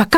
А как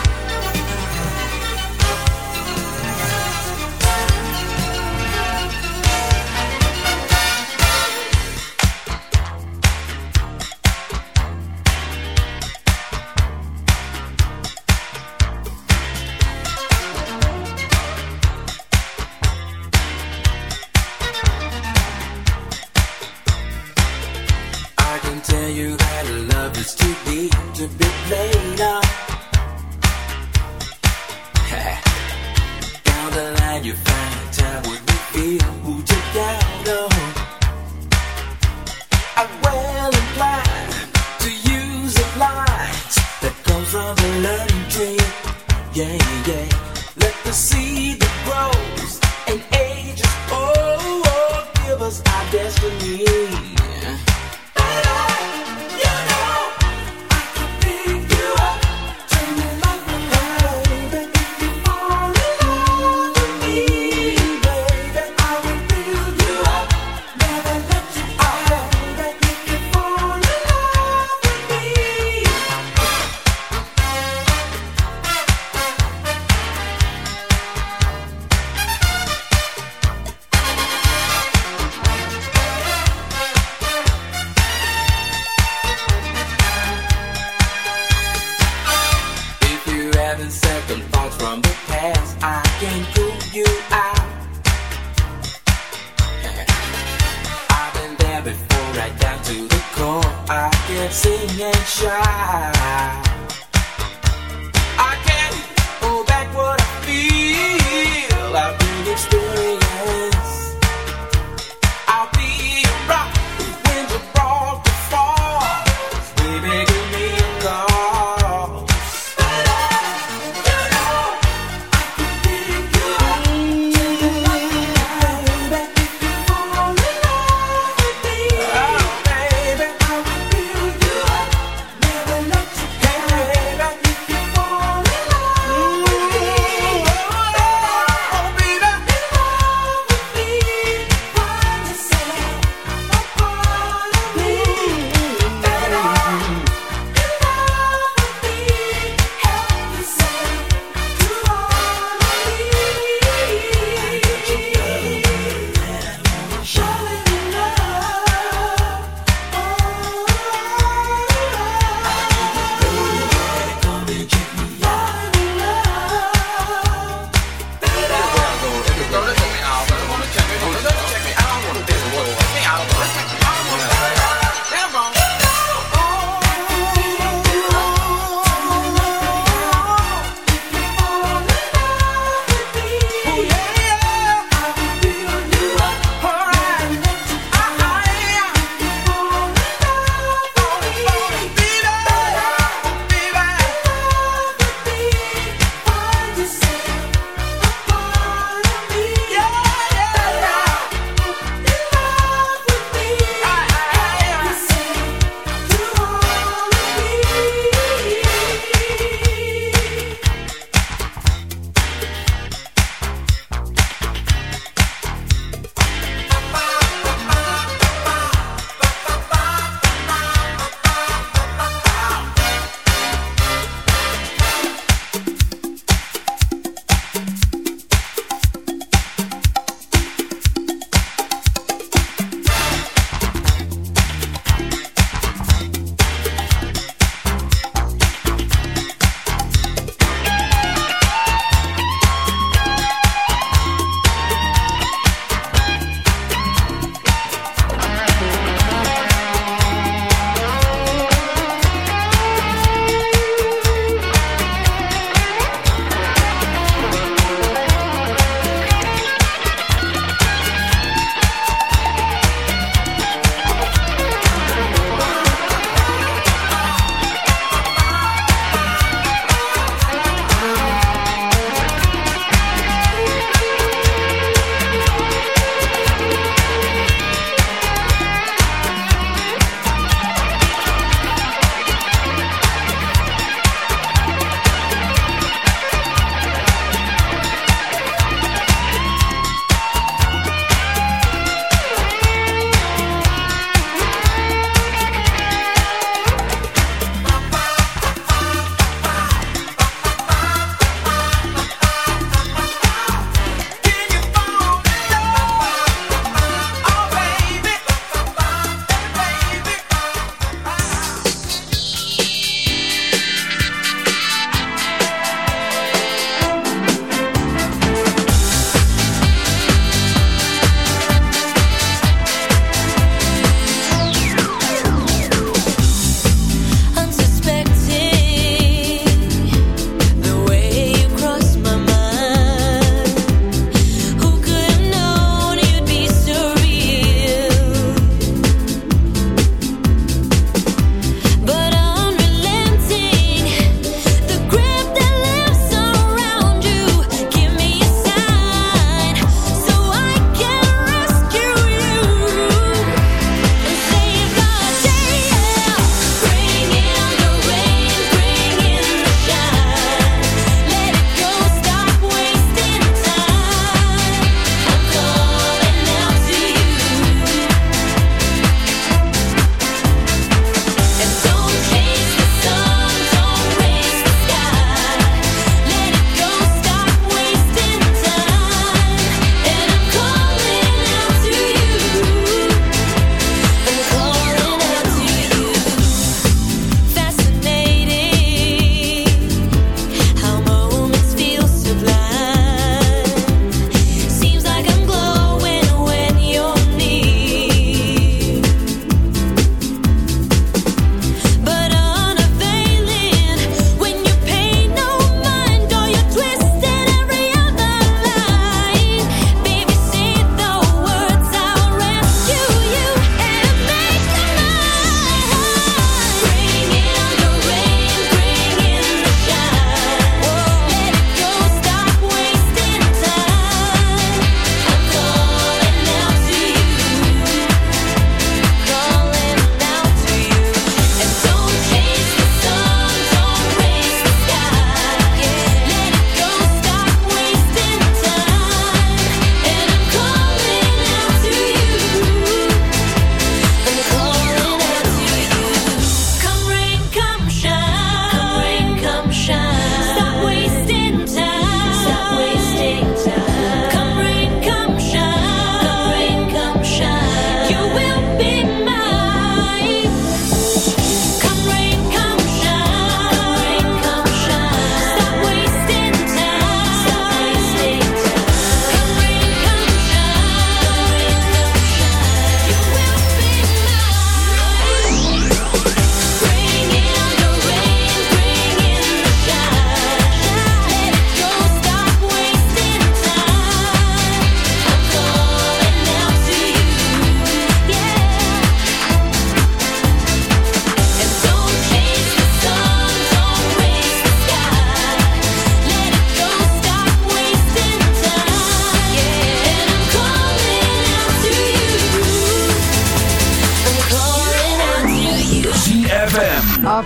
You find time would reveal who took out of. I'm well inclined to use the lines that comes from the learning tree. Yeah, yeah. Let the seed that grows and ages, oh, oh give us our destiny.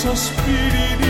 sospiri di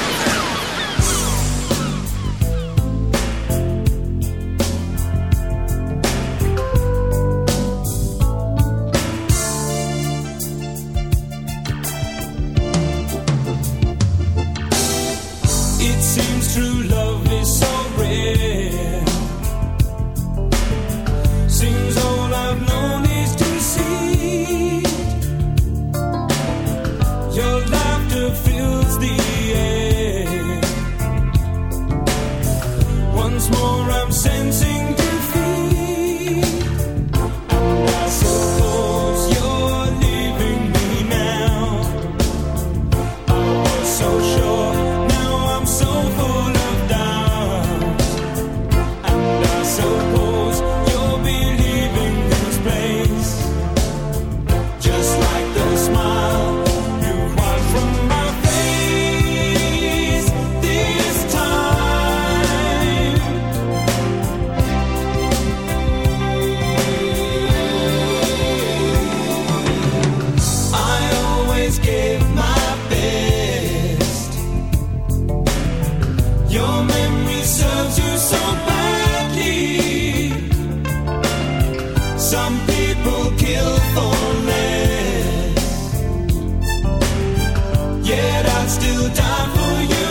Yet I'd still die for you,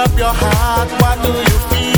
up your heart, what do you feel?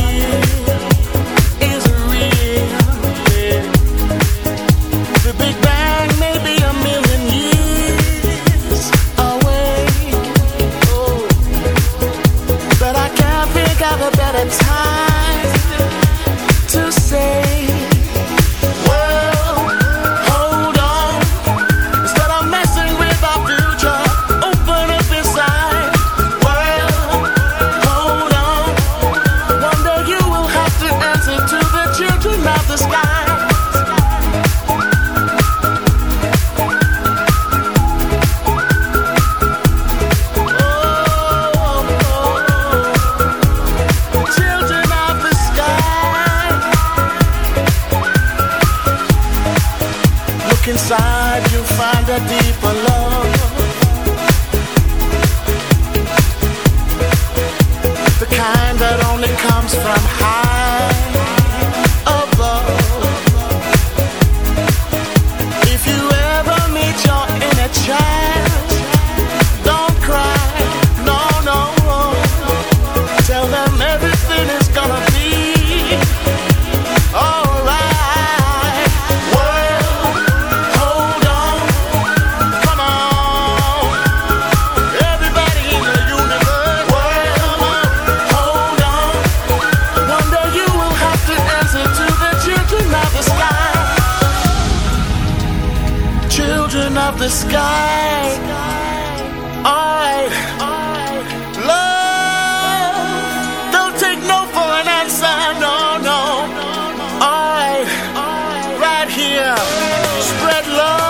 right here. Spread love.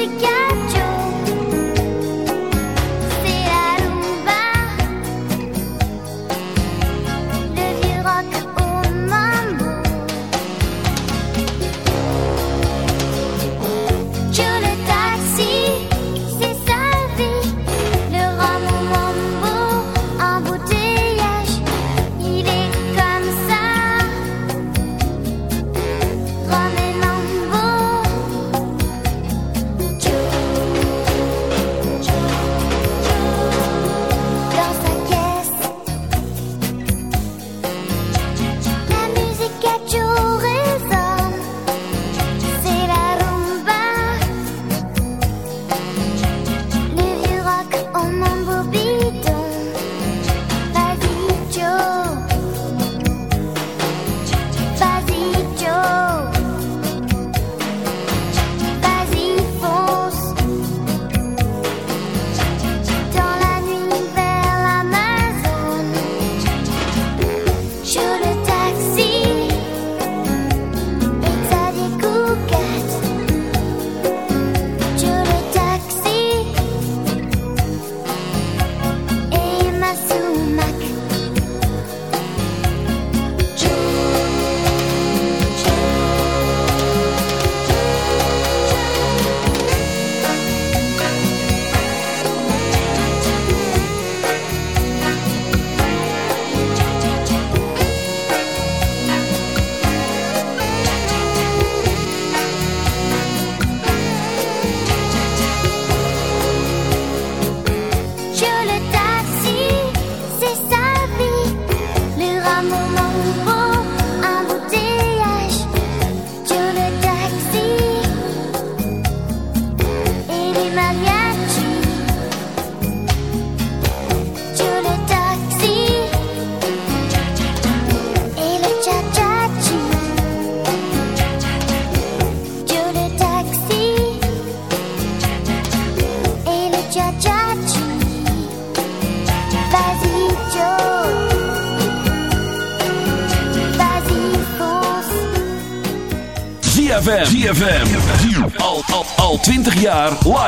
música.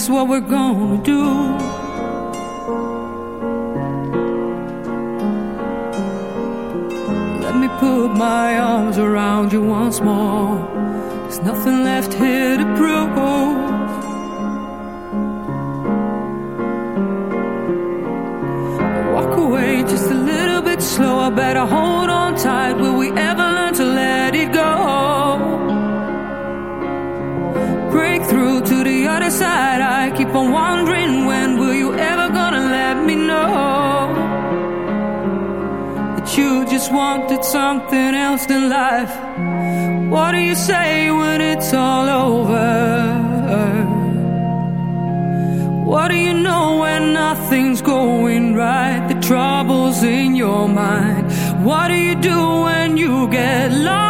is what we're going when it's all over? What do you know when nothing's going right? The trouble's in your mind. What do you do when you get lost?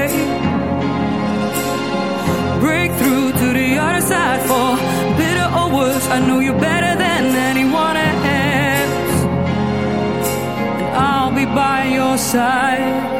decide for better or worse. I know you better than anyone else, and I'll be by your side.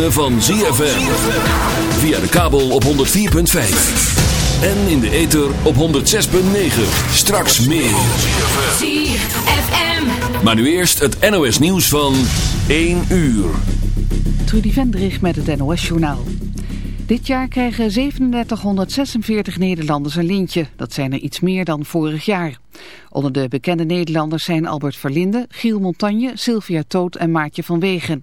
Ritme van ZFM. Via de kabel op 104.5. En in de ether op 106.9. Straks meer. ZFM. Maar nu eerst het NOS nieuws van 1 uur. Trudy Vendrich met het NOS-journaal. Dit jaar krijgen 3746 Nederlanders een lintje. Dat zijn er iets meer dan vorig jaar. Onder de bekende Nederlanders zijn Albert Verlinde, Giel Montagne, Sylvia Toot en Maartje van Wegen.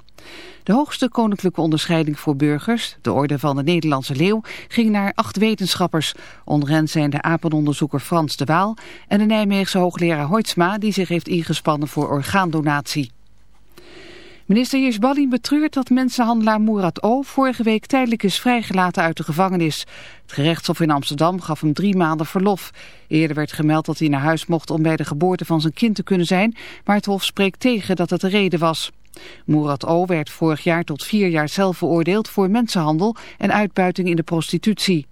De hoogste koninklijke onderscheiding voor burgers, de Orde van de Nederlandse Leeuw, ging naar acht wetenschappers. Onder hen zijn de apenonderzoeker Frans de Waal en de Nijmeegse hoogleraar Hoitsma die zich heeft ingespannen voor orgaandonatie. Minister Jersbalin betreurt dat mensenhandelaar Murat O. vorige week tijdelijk is vrijgelaten uit de gevangenis. Het gerechtshof in Amsterdam gaf hem drie maanden verlof. Eerder werd gemeld dat hij naar huis mocht om bij de geboorte van zijn kind te kunnen zijn, maar het hof spreekt tegen dat het de reden was. Murat O. werd vorig jaar tot vier jaar zelf veroordeeld voor mensenhandel en uitbuiting in de prostitutie.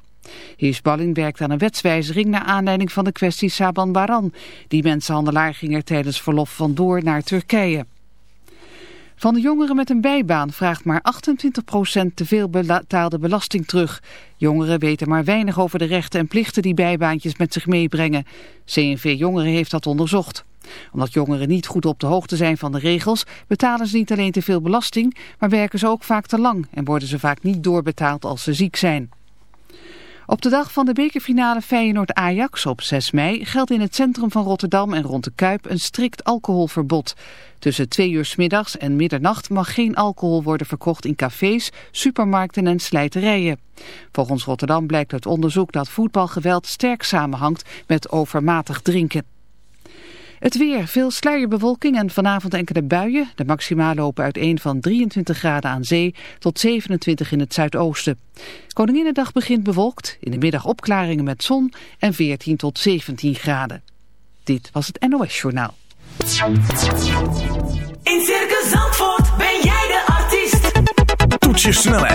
Jersbalin werkt aan een wetswijziging naar aanleiding van de kwestie Saban Baran. Die mensenhandelaar ging er tijdens verlof vandoor naar Turkije. Van de jongeren met een bijbaan vraagt maar 28% te veel betaalde belasting terug. Jongeren weten maar weinig over de rechten en plichten die bijbaantjes met zich meebrengen. CNV Jongeren heeft dat onderzocht. Omdat jongeren niet goed op de hoogte zijn van de regels, betalen ze niet alleen te veel belasting, maar werken ze ook vaak te lang en worden ze vaak niet doorbetaald als ze ziek zijn. Op de dag van de bekerfinale Feyenoord-Ajax op 6 mei geldt in het centrum van Rotterdam en rond de Kuip een strikt alcoholverbod. Tussen twee uur 's middags en middernacht mag geen alcohol worden verkocht in cafés, supermarkten en slijterijen. Volgens Rotterdam blijkt uit onderzoek dat voetbalgeweld sterk samenhangt met overmatig drinken. Het weer, veel sluierbewolking en vanavond enkele buien. De maxima lopen uiteen van 23 graden aan zee tot 27 in het zuidoosten. Koninginnedag begint bewolkt, in de middag opklaringen met zon en 14 tot 17 graden. Dit was het NOS Journaal. In Circus Zandvoort ben jij de artiest. Toets je snelheid,